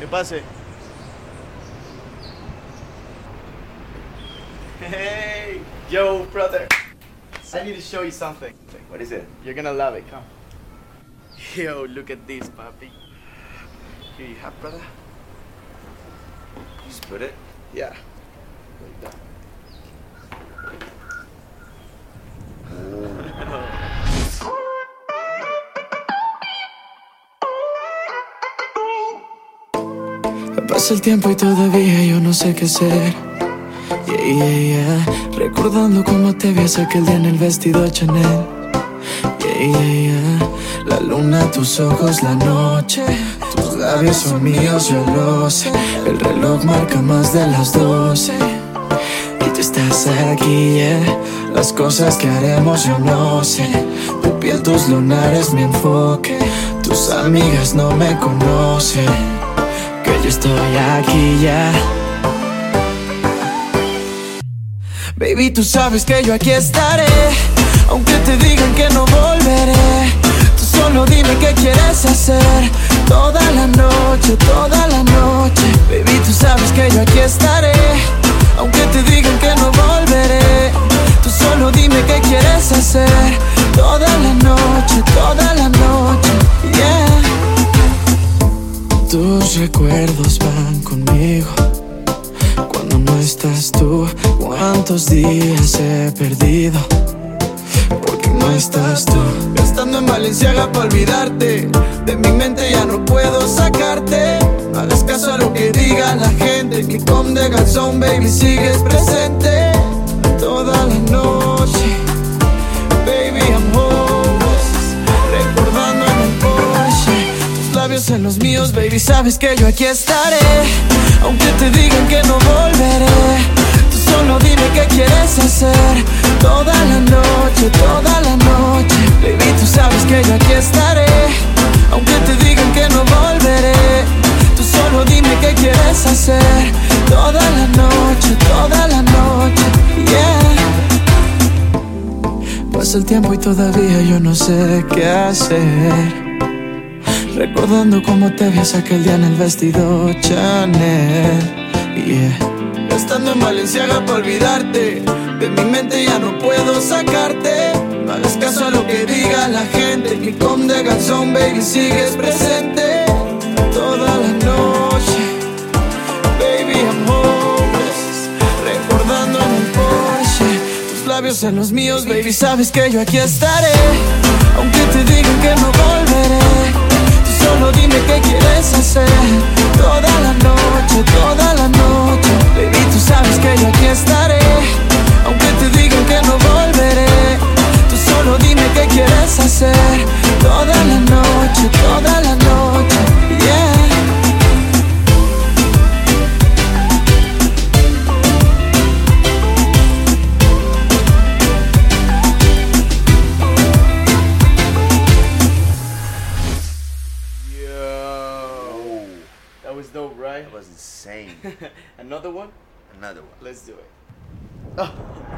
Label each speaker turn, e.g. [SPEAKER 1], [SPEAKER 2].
[SPEAKER 1] Que pase. Hey, yo, brother. I need to show you something.
[SPEAKER 2] What is it?
[SPEAKER 1] You're gonna love it. Come. Yo, look at this, papi. Here you have, brother.
[SPEAKER 2] Just put it.
[SPEAKER 1] Yeah. Like that.
[SPEAKER 3] Pasa el tiempo y todavía yo no sé qué hacer. Yeah, yeah, yeah. Recordando cómo te vi aquel día en el vestido Chanel. Yeah, yeah, yeah. La luna, tus ojos, la noche. Tus labios son míos, yo lo sé. El reloj marca más de las doce. Y tú estás aquí, yeah. Las cosas que haremos yo no sé. Tu piel, tus lunares, mi enfoque. Tus amigas no me conocen. Estoy aquí, ya. Baby, tú sabes que yo aquí estaré. Aunque te digan que no volveré. Tú solo dime qué quieres hacer. Toda Tus recuerdos van conmigo. Cuando no estás tú, cuántos días he perdido. Porque no estás tú. Gastando en Valenciaga para olvidarte. De mi mente ya no puedo sacarte. No hagas caso a lo que diga la gente. Que con de Galzón, baby, sigues presente. En los míos, baby, sabes que yo aquí estaré. Aunque te digan que no volveré. Tú solo dime qué quieres hacer. Toda la noche, toda la noche. Baby, tú sabes que yo aquí estaré. Aunque te digan que no volveré. Tú solo dime qué quieres hacer. Toda la noche, toda la noche. Yeah. Pasa el tiempo y todavía yo no sé qué hacer. Recordando cómo te vi aquel día en el vestido Chanel. Yeah. Gastando en Valenciaga para olvidarte. De mi mente ya no puedo sacarte. No hagas caso a lo que diga la gente. Que con de Galzón, baby, sigues presente. Toda la noche. Baby, homeless. Recordando en el Porsche. Tus labios en los míos, baby, sabes que yo aquí estaré.
[SPEAKER 1] Right?
[SPEAKER 2] That was insane.
[SPEAKER 1] Another one?
[SPEAKER 2] Another one.
[SPEAKER 1] Let's do it. Oh.